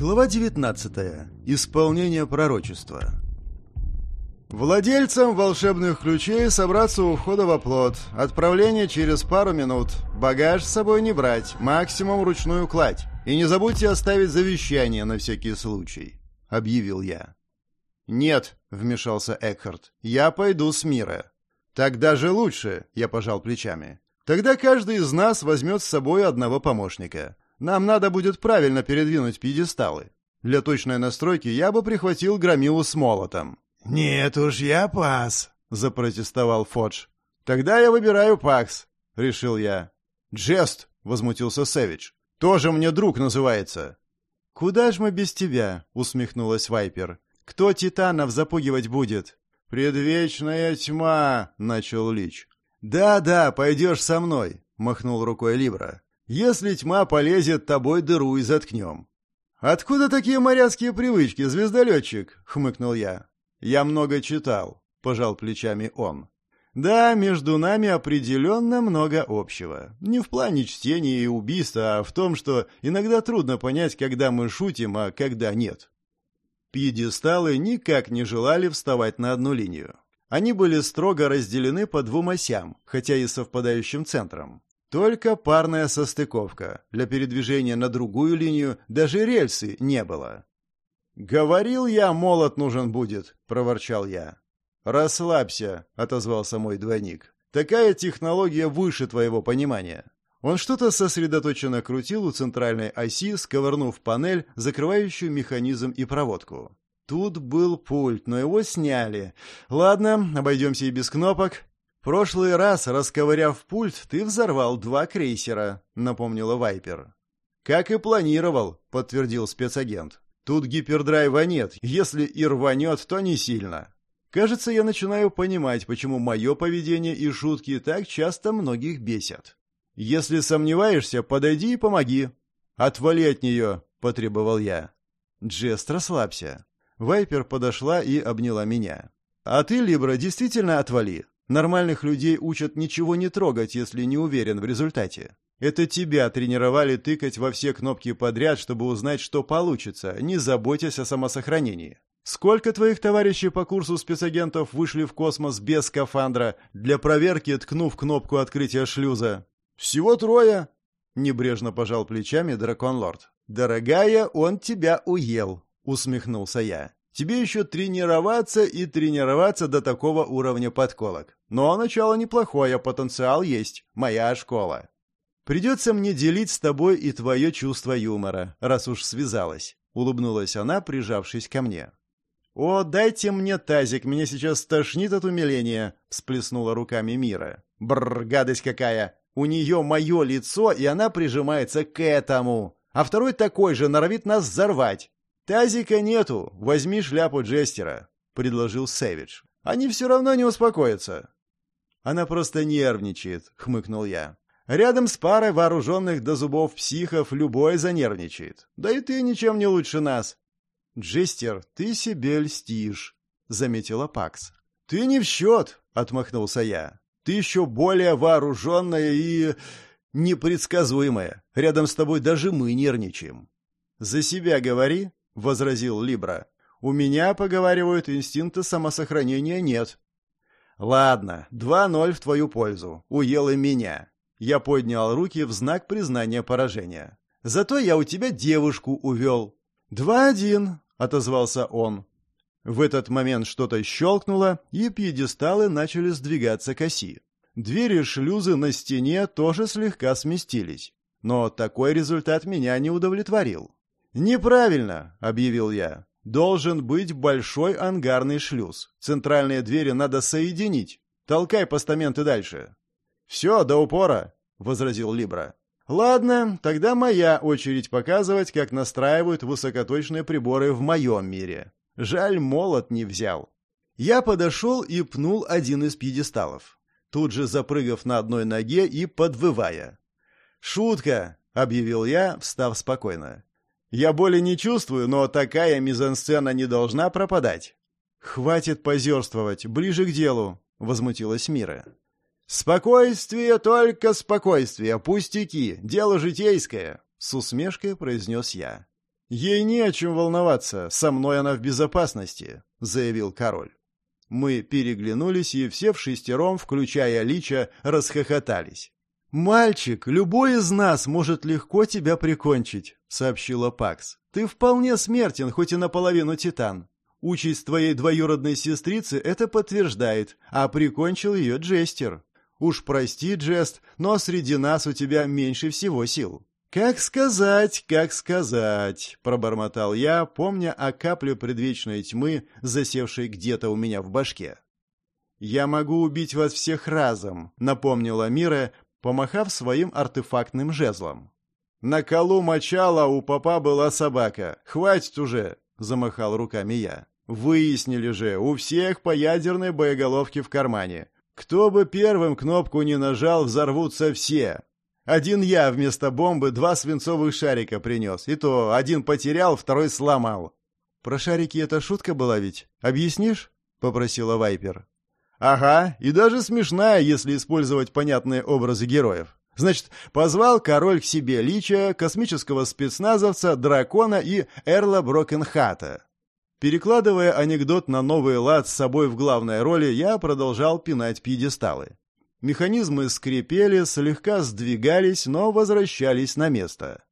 Глава 19. Исполнение пророчества. Владельцам волшебных ключей собраться у входа в оплот. Отправление через пару минут. Багаж с собой не брать, максимум ручную кладь. И не забудьте оставить завещание на всякий случай, объявил я. Нет, вмешался Экхард. Я пойду с мира. Так даже лучше, я пожал плечами. Тогда каждый из нас возьмет с собой одного помощника. Нам надо будет правильно передвинуть пьедесталы. Для точной настройки я бы прихватил громилу с молотом». «Нет уж, я пас», — запротестовал Фодж. «Тогда я выбираю Пакс», — решил я. «Джест», — возмутился Сэвидж. «Тоже мне друг называется». «Куда ж мы без тебя?» — усмехнулась Вайпер. «Кто титанов запугивать будет?» «Предвечная тьма», — начал Лич. «Да-да, пойдешь со мной», — махнул рукой Либра. Если тьма полезет, тобой дыру и заткнем». «Откуда такие моряцкие привычки, звездолетчик?» — хмыкнул я. «Я много читал», — пожал плечами он. «Да, между нами определенно много общего. Не в плане чтения и убийства, а в том, что иногда трудно понять, когда мы шутим, а когда нет». Пьедесталы никак не желали вставать на одну линию. Они были строго разделены по двум осям, хотя и совпадающим центром. Только парная состыковка. Для передвижения на другую линию даже рельсы не было. «Говорил я, молот нужен будет», — проворчал я. «Расслабься», — отозвался мой двойник. «Такая технология выше твоего понимания». Он что-то сосредоточенно крутил у центральной оси, сковырнув панель, закрывающую механизм и проводку. Тут был пульт, но его сняли. Ладно, обойдемся и без кнопок. «Прошлый раз, расковыряв пульт, ты взорвал два крейсера», — напомнила Вайпер. «Как и планировал», — подтвердил спецагент. «Тут гипердрайва нет. Если и рванет, то не сильно». Кажется, я начинаю понимать, почему мое поведение и шутки так часто многих бесят. «Если сомневаешься, подойди и помоги». «Отвали от нее», — потребовал я. Джест, расслабься. Вайпер подошла и обняла меня. «А ты, Либра, действительно отвали. Нормальных людей учат ничего не трогать, если не уверен в результате. Это тебя тренировали тыкать во все кнопки подряд, чтобы узнать, что получится, не заботясь о самосохранении. Сколько твоих товарищей по курсу спецагентов вышли в космос без скафандра, для проверки ткнув кнопку открытия шлюза? Всего трое. Небрежно пожал плечами дракон-лорд. Дорогая, он тебя уел, усмехнулся я. Тебе еще тренироваться и тренироваться до такого уровня подколок. Но начало неплохое, потенциал есть. Моя школа. Придется мне делить с тобой и твое чувство юмора, раз уж связалась. Улыбнулась она, прижавшись ко мне. «О, дайте мне тазик, меня сейчас тошнит от умиления», — всплеснула руками Мира. «Бррр, гадость какая! У нее мое лицо, и она прижимается к этому. А второй такой же, норовит нас взорвать. «Тазика нету, возьми шляпу Джестера», — предложил Сэвидж. «Они все равно не успокоятся». «Она просто нервничает», — хмыкнул я. «Рядом с парой вооруженных до зубов психов любой занервничает. Да и ты ничем не лучше нас». «Джестер, ты себе льстишь», — заметила Пакс. «Ты не в счет», — отмахнулся я. «Ты еще более вооруженная и... непредсказуемая. Рядом с тобой даже мы нервничаем». «За себя говори», — возразил Либра. «У меня, поговаривают, инстинкта самосохранения нет». «Ладно, два ноль в твою пользу. Уел и меня». Я поднял руки в знак признания поражения. «Зато я у тебя девушку увел». «Два-один», — отозвался он. В этот момент что-то щелкнуло, и пьедесталы начали сдвигаться к оси. Двери шлюзы на стене тоже слегка сместились. Но такой результат меня не удовлетворил. «Неправильно», — объявил я. «Должен быть большой ангарный шлюз. Центральные двери надо соединить. Толкай постаменты дальше». «Все, до упора», — возразил Либра. «Ладно, тогда моя очередь показывать, как настраивают высокоточные приборы в моем мире. Жаль, молот не взял». Я подошел и пнул один из пьедесталов, тут же запрыгав на одной ноге и подвывая. «Шутка», — объявил я, встав спокойно. Я боли не чувствую, но такая мизансцена не должна пропадать. Хватит позерствовать, ближе к делу, возмутилась Мира. Спокойствие, только спокойствие, пустяки, дело житейское, с усмешкой произнес я. «Ей не о чем волноваться, со мной она в безопасности», — заявил король. Мы переглянулись и все в шестером, включая Лича, расхохотались. «Мальчик, любой из нас может легко тебя прикончить», — сообщила Пакс. «Ты вполне смертен, хоть и наполовину титан. Участь твоей двоюродной сестрицы это подтверждает, а прикончил ее Джестер. Уж прости, Джест, но среди нас у тебя меньше всего сил». «Как сказать, как сказать», — пробормотал я, помня о капле предвечной тьмы, засевшей где-то у меня в башке. «Я могу убить вас всех разом», — напомнила Мира, помахав своим артефактным жезлом. «На колу мочала у папа была собака. Хватит уже!» — замахал руками я. «Выяснили же, у всех по ядерной боеголовке в кармане. Кто бы первым кнопку не нажал, взорвутся все. Один я вместо бомбы два свинцовых шарика принес. И то один потерял, второй сломал». «Про шарики это шутка была ведь? Объяснишь?» — попросила Вайпер. Ага, и даже смешная, если использовать понятные образы героев. Значит, позвал король к себе Лича, космического спецназовца, дракона и Эрла Брокенхата. Перекладывая анекдот на новый лад с собой в главной роли, я продолжал пинать пьедесталы. Механизмы скрипели, слегка сдвигались, но возвращались на место.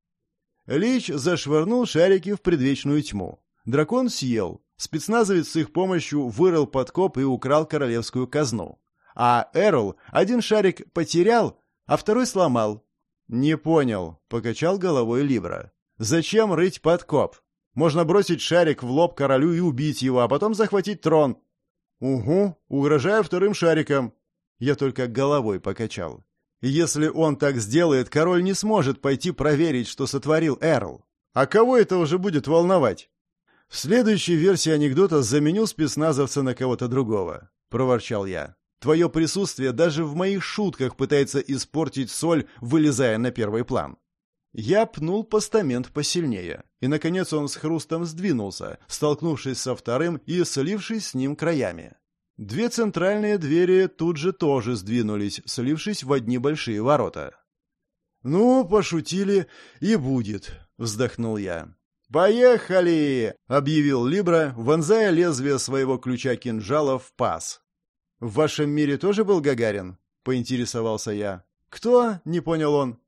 Лич зашвырнул шарики в предвечную тьму. Дракон съел, Спецназовец с их помощью вырыл подкоп и украл королевскую казну. А Эрл один шарик потерял, а второй сломал. «Не понял», — покачал головой Либра. «Зачем рыть подкоп? Можно бросить шарик в лоб королю и убить его, а потом захватить трон». «Угу, угрожая вторым шариком». Я только головой покачал. «Если он так сделает, король не сможет пойти проверить, что сотворил Эрл. А кого это уже будет волновать? В следующей версии анекдота заменю спецназовца на кого-то другого, проворчал я. Твое присутствие даже в моих шутках пытается испортить соль, вылезая на первый план. Я пнул постамент посильнее, и, наконец, он с хрустом сдвинулся, столкнувшись со вторым и слившись с ним краями. Две центральные двери тут же тоже сдвинулись, слившись в одни большие ворота. «Ну, пошутили, и будет», — вздохнул я. «Поехали!» — объявил Либра, вонзая лезвие своего ключа-кинжала в паз. «В вашем мире тоже был Гагарин?» — поинтересовался я. «Кто?» — не понял он.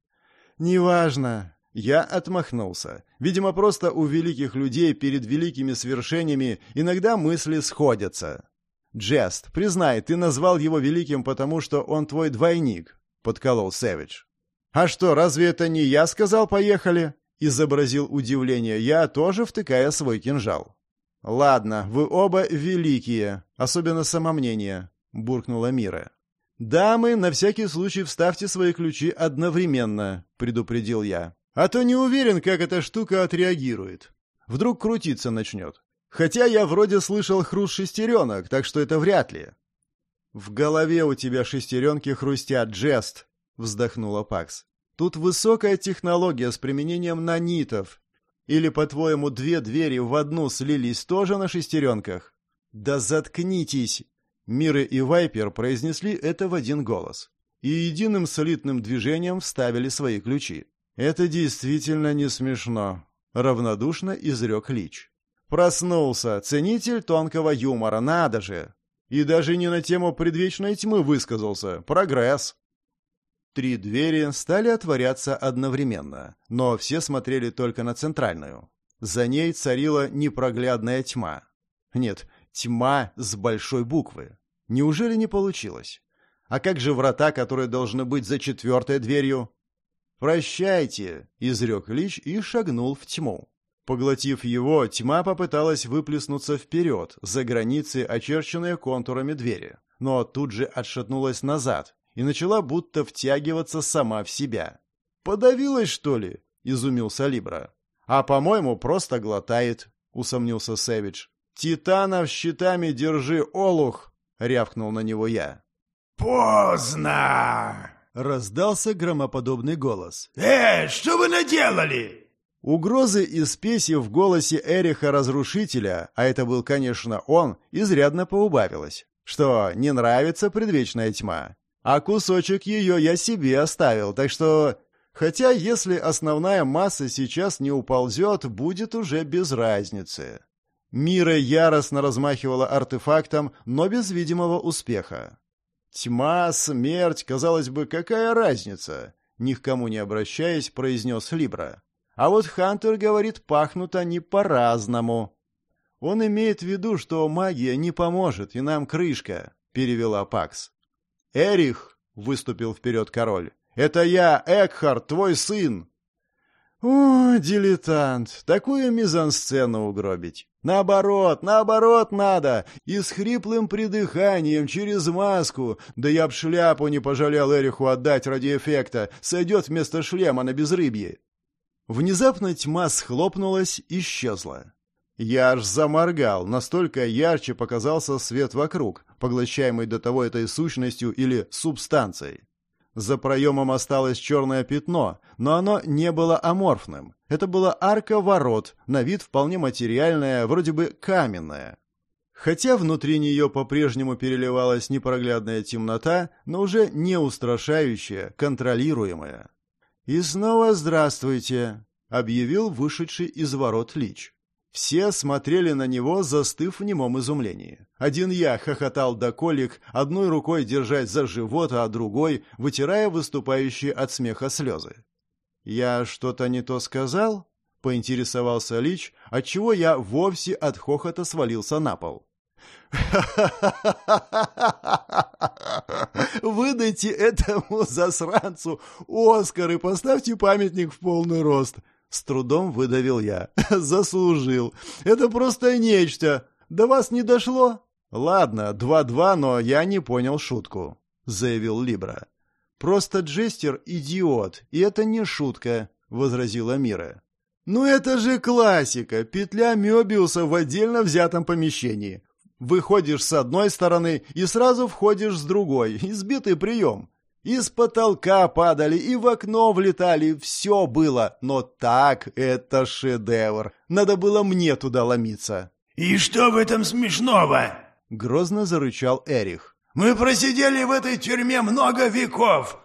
«Неважно». Я отмахнулся. Видимо, просто у великих людей перед великими свершениями иногда мысли сходятся. «Джест, признай, ты назвал его великим, потому что он твой двойник», — подколол Сэвидж. «А что, разве это не я сказал «поехали»?» Изобразил удивление я, тоже втыкая свой кинжал. «Ладно, вы оба великие, особенно самомнение», — буркнула Мира. «Дамы, на всякий случай вставьте свои ключи одновременно», — предупредил я. «А то не уверен, как эта штука отреагирует. Вдруг крутиться начнет. Хотя я вроде слышал хруст шестеренок, так что это вряд ли». «В голове у тебя шестеренки хрустят, Джест», — вздохнула Пакс. Тут высокая технология с применением нанитов. Или, по-твоему, две двери в одну слились тоже на шестеренках? Да заткнитесь! Миры и Вайпер произнесли это в один голос. И единым солидным движением вставили свои ключи. Это действительно не смешно. Равнодушно изрек Лич. Проснулся, ценитель тонкого юмора, надо же! И даже не на тему предвечной тьмы высказался. Прогресс. Три двери стали отворяться одновременно, но все смотрели только на центральную. За ней царила непроглядная тьма. Нет, тьма с большой буквы. Неужели не получилось? А как же врата, которые должны быть за четвертой дверью? «Прощайте», — изрек Лич и шагнул в тьму. Поглотив его, тьма попыталась выплеснуться вперед, за границы, очерченные контурами двери, но тут же отшатнулась назад, и начала будто втягиваться сама в себя. «Подавилась, что ли?» — изумился Либра. «А, по-моему, просто глотает», — усомнился Сэвидж. «Титанов щитами держи, олух!» — рявкнул на него я. «Поздно!» — раздался громоподобный голос. «Э, что вы наделали?» Угрозы и спеси в голосе Эриха Разрушителя, а это был, конечно, он, изрядно поубавилось. Что, не нравится предвечная тьма? А кусочек ее я себе оставил, так что... Хотя, если основная масса сейчас не уползет, будет уже без разницы. Мира яростно размахивала артефактом, но без видимого успеха. «Тьма, смерть, казалось бы, какая разница?» Ни к кому не обращаясь, произнес Либра. «А вот Хантер говорит, пахнут они по-разному». «Он имеет в виду, что магия не поможет, и нам крышка», — перевела Пакс. «Эрих!» — выступил вперед король. «Это я, Экхард, твой сын!» «О, дилетант! Такую мизансцену угробить! Наоборот, наоборот надо! И с хриплым придыханием через маску! Да я б шляпу не пожалел Эриху отдать ради эффекта! Сойдет вместо шлема на безрыбье!» Внезапно тьма схлопнулась, исчезла. Я аж заморгал, настолько ярче показался свет вокруг, поглощаемый до того этой сущностью или субстанцией. За проемом осталось черное пятно, но оно не было аморфным. Это была арка ворот, на вид вполне материальная, вроде бы каменная. Хотя внутри нее по-прежнему переливалась непроглядная темнота, но уже не устрашающая, контролируемая. «И снова здравствуйте», — объявил вышедший из ворот Лич. Все смотрели на него, застыв в немом изумлении. Один я хохотал до колик, одной рукой держась за живот, а другой вытирая выступающие от смеха слезы. «Я что-то не то сказал?» — поинтересовался Лич, отчего я вовсе от хохота свалился на пол. Выдайте этому засранцу Оскар и поставьте памятник в полный рост. С трудом выдавил я. Заслужил. Это просто нечто. До вас не дошло? Ладно, два-два, но я не понял шутку, заявил Либра. Просто Джестер идиот, и это не шутка, возразила Мира. Ну это же классика, петля Мёбиуса в отдельно взятом помещении. Выходишь с одной стороны и сразу входишь с другой. Избитый прием. Из потолка падали и в окно влетали, все было, но так это шедевр. Надо было мне туда ломиться. «И что в этом смешного?» — грозно зарычал Эрих. «Мы просидели в этой тюрьме много веков!»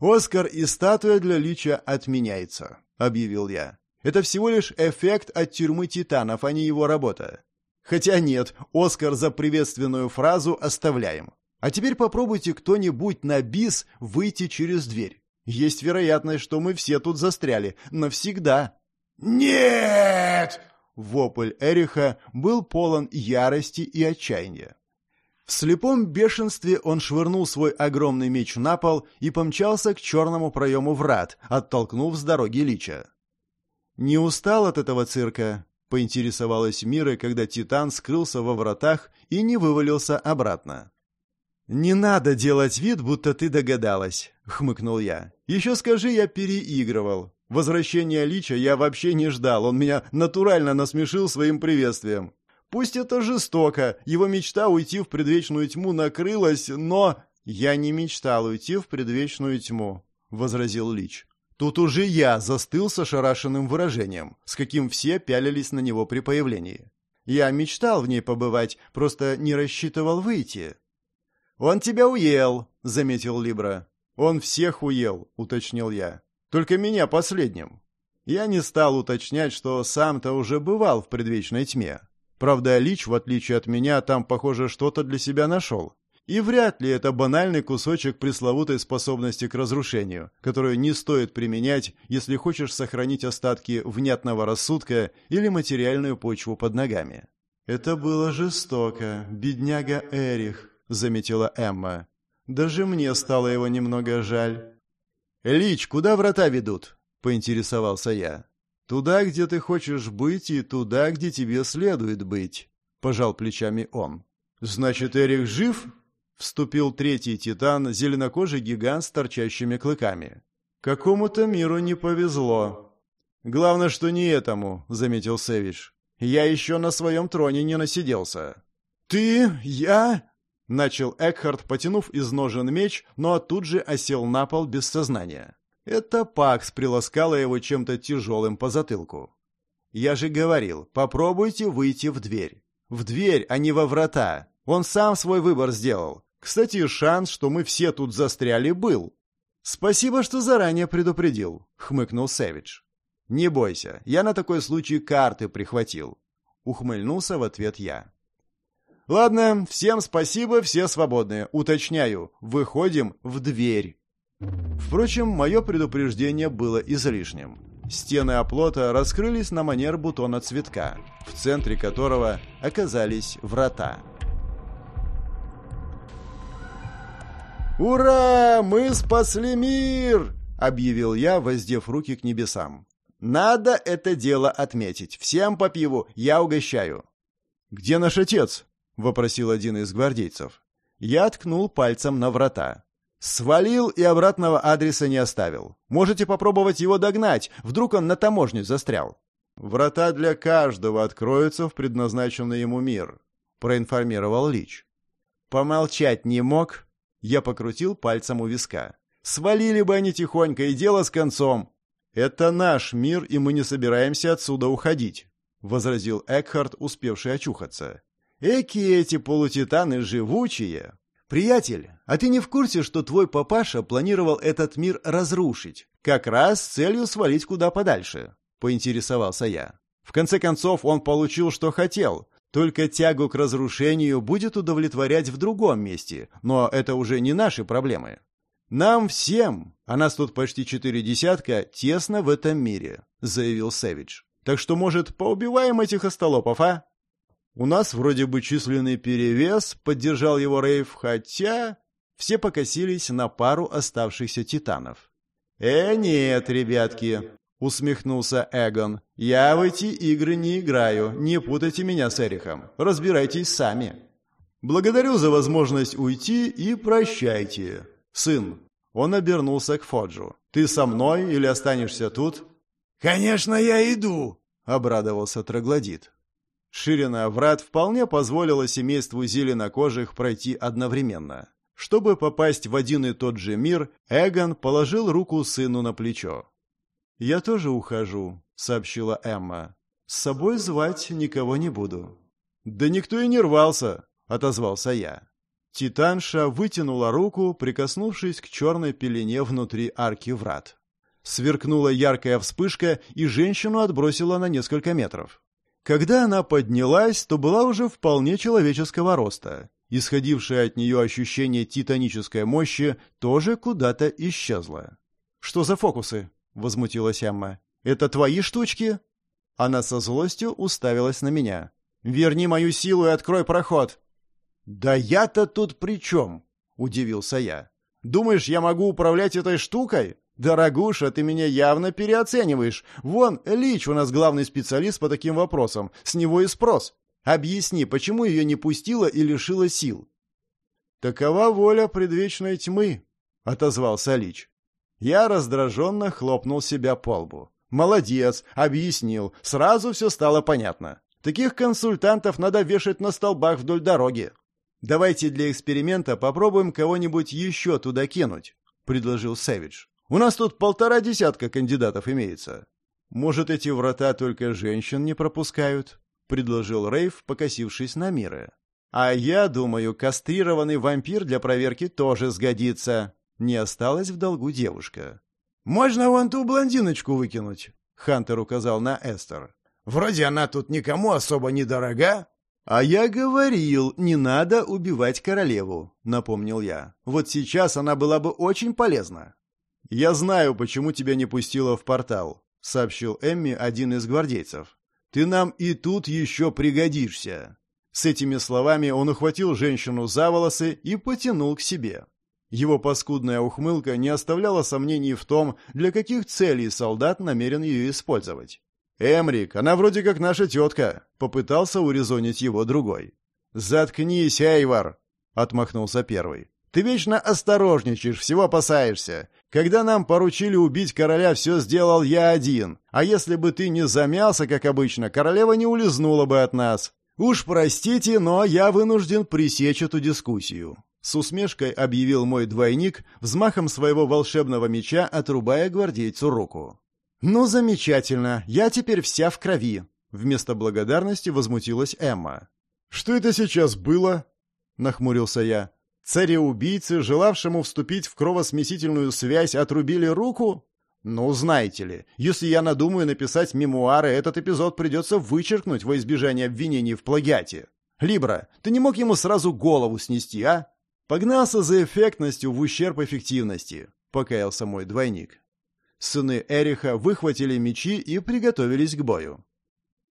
«Оскар и статуя для лича отменяется», — объявил я. «Это всего лишь эффект от тюрьмы титанов, а не его работа. Хотя нет, Оскар за приветственную фразу оставляем. А теперь попробуйте кто-нибудь на бис выйти через дверь. Есть вероятность, что мы все тут застряли. Навсегда. «Нет!» Вопль Эриха был полон ярости и отчаяния. В слепом бешенстве он швырнул свой огромный меч на пол и помчался к черному проему врат, оттолкнув с дороги Лича. «Не устал от этого цирка?» — поинтересовалась Мира, когда Титан скрылся во вратах и не вывалился обратно. «Не надо делать вид, будто ты догадалась», — хмыкнул я. «Еще скажи, я переигрывал. Возвращения Лича я вообще не ждал, он меня натурально насмешил своим приветствием. Пусть это жестоко, его мечта уйти в предвечную тьму накрылась, но...» «Я не мечтал уйти в предвечную тьму», — возразил Лич. Тут уже я застыл с ошарашенным выражением, с каким все пялились на него при появлении. Я мечтал в ней побывать, просто не рассчитывал выйти. «Он тебя уел», — заметил Либра. «Он всех уел», — уточнил я. «Только меня последним». Я не стал уточнять, что сам-то уже бывал в предвечной тьме. Правда, Лич, в отличие от меня, там, похоже, что-то для себя нашел. И вряд ли это банальный кусочек пресловутой способности к разрушению, которую не стоит применять, если хочешь сохранить остатки внятного рассудка или материальную почву под ногами. Это было жестоко, бедняга Эрих, — заметила Эмма. «Даже мне стало его немного жаль». «Лич, куда врата ведут?» — поинтересовался я. «Туда, где ты хочешь быть, и туда, где тебе следует быть», — пожал плечами он. «Значит, Эрих жив?» — вступил третий титан, зеленокожий гигант с торчащими клыками. «Какому-то миру не повезло». «Главное, что не этому», — заметил Севич. «Я еще на своем троне не насиделся». «Ты? Я?» Начал Экхард, потянув из ножен меч, но тут же осел на пол без сознания. Это Пакс приласкала его чем-то тяжелым по затылку. «Я же говорил, попробуйте выйти в дверь. В дверь, а не во врата. Он сам свой выбор сделал. Кстати, шанс, что мы все тут застряли, был». «Спасибо, что заранее предупредил», — хмыкнул Сэвидж. «Не бойся, я на такой случай карты прихватил», — ухмыльнулся в ответ я. «Ладно, всем спасибо, все свободны. Уточняю, выходим в дверь». Впрочем, мое предупреждение было излишним. Стены оплота раскрылись на манер бутона цветка, в центре которого оказались врата. «Ура! Мы спасли мир!» — объявил я, воздев руки к небесам. «Надо это дело отметить. Всем по пиву, я угощаю». «Где наш отец?» — вопросил один из гвардейцев. Я ткнул пальцем на врата. «Свалил и обратного адреса не оставил. Можете попробовать его догнать, вдруг он на таможне застрял». «Врата для каждого откроются в предназначенный ему мир», — проинформировал Лич. «Помолчать не мог?» Я покрутил пальцем у виска. «Свалили бы они тихонько, и дело с концом!» «Это наш мир, и мы не собираемся отсюда уходить», — возразил Экхард, успевший очухаться. «Эки эти полутитаны живучие!» «Приятель, а ты не в курсе, что твой папаша планировал этот мир разрушить? Как раз с целью свалить куда подальше?» — поинтересовался я. «В конце концов, он получил, что хотел, только тягу к разрушению будет удовлетворять в другом месте, но это уже не наши проблемы. Нам всем, а нас тут почти четыре десятка, тесно в этом мире, заявил Сэвидж. Так что, может, поубиваем этих остолопов, а? У нас вроде бы численный перевес, поддержал его Рейв, хотя все покосились на пару оставшихся титанов. Э, нет, ребятки, — усмехнулся Эгон. «Я в эти игры не играю. Не путайте меня с Эрихом. Разбирайтесь сами». «Благодарю за возможность уйти и прощайте. Сын». Он обернулся к Фоджу. «Ты со мной или останешься тут?» «Конечно, я иду», — обрадовался Троглодит. Ширина врат вполне позволила семейству зеленокожих пройти одновременно. Чтобы попасть в один и тот же мир, Эгон положил руку сыну на плечо. «Я тоже ухожу», — сообщила Эмма. «С собой звать никого не буду». «Да никто и не рвался», — отозвался я. Титанша вытянула руку, прикоснувшись к черной пелене внутри арки врат. Сверкнула яркая вспышка, и женщину отбросила на несколько метров. Когда она поднялась, то была уже вполне человеческого роста. Исходившее от нее ощущение титанической мощи тоже куда-то исчезло. «Что за фокусы?» возмутилась Эмма. «Это твои штучки?» Она со злостью уставилась на меня. «Верни мою силу и открой проход!» «Да я-то тут при чем?» — удивился я. «Думаешь, я могу управлять этой штукой? Дорогуша, ты меня явно переоцениваешь. Вон, Лич у нас главный специалист по таким вопросам. С него и спрос. Объясни, почему ее не пустила и лишила сил?» «Такова воля предвечной тьмы», — отозвался Лич. Я раздраженно хлопнул себя по лбу. «Молодец, объяснил, сразу все стало понятно. Таких консультантов надо вешать на столбах вдоль дороги. Давайте для эксперимента попробуем кого-нибудь еще туда кинуть», — предложил Сэвидж. «У нас тут полтора десятка кандидатов имеется». «Может, эти врата только женщин не пропускают?» — предложил Рейв, покосившись на Миры. «А я думаю, кастрированный вампир для проверки тоже сгодится», не осталась в долгу девушка. «Можно вон ту блондиночку выкинуть», — Хантер указал на Эстер. «Вроде она тут никому особо не дорога». «А я говорил, не надо убивать королеву», — напомнил я. «Вот сейчас она была бы очень полезна». «Я знаю, почему тебя не пустила в портал», — сообщил Эмми один из гвардейцев. «Ты нам и тут еще пригодишься». С этими словами он ухватил женщину за волосы и потянул к себе. Его паскудная ухмылка не оставляла сомнений в том, для каких целей солдат намерен ее использовать. «Эмрик, она вроде как наша тетка», — попытался урезонить его другой. «Заткнись, Эйвар!» — отмахнулся первый. «Ты вечно осторожничаешь, всего опасаешься. Когда нам поручили убить короля, все сделал я один. А если бы ты не замялся, как обычно, королева не улизнула бы от нас. Уж простите, но я вынужден пресечь эту дискуссию. С усмешкой объявил мой двойник, взмахом своего волшебного меча отрубая гвардейцу руку. «Ну, замечательно, я теперь вся в крови!» Вместо благодарности возмутилась Эмма. «Что это сейчас было?» — нахмурился я. Цареубийцы, желавшему вступить в кровосмесительную связь, отрубили руку? Ну, знаете ли, если я надумаю написать мемуары, этот эпизод придется вычеркнуть во избежание обвинений в плагиате. Либра, ты не мог ему сразу голову снести, а? Погнался за эффектностью в ущерб эффективности, покаялся мой двойник. Сыны Эриха выхватили мечи и приготовились к бою.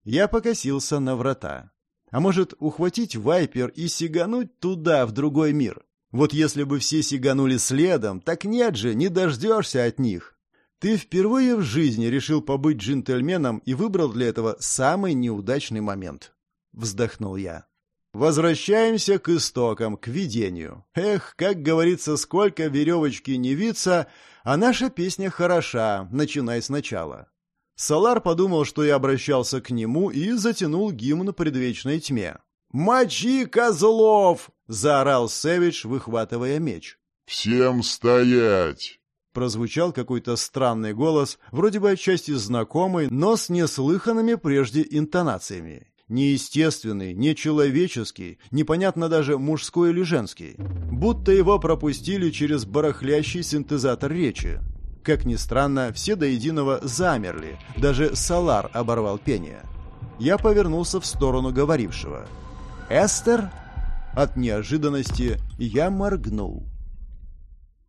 Я покосился на врата. А может, ухватить Вайпер и сигануть туда, в другой мир? Вот если бы все сиганули следом, так нет же, не дождешься от них. Ты впервые в жизни решил побыть джентльменом и выбрал для этого самый неудачный момент. Вздохнул я. Возвращаемся к истокам, к видению. Эх, как говорится, сколько веревочки не виться, а наша песня хороша, начинай сначала. Салар подумал, что я обращался к нему и затянул гимн предвечной тьме. «Мочи, козлов!» — заорал Сэвидж, выхватывая меч. «Всем стоять!» Прозвучал какой-то странный голос, вроде бы отчасти знакомый, но с неслыханными прежде интонациями. Неестественный, нечеловеческий, непонятно даже мужской или женский. Будто его пропустили через барахлящий синтезатор речи. Как ни странно, все до единого замерли, даже Салар оборвал пение. Я повернулся в сторону говорившего. «Эстер?» От неожиданности я моргнул.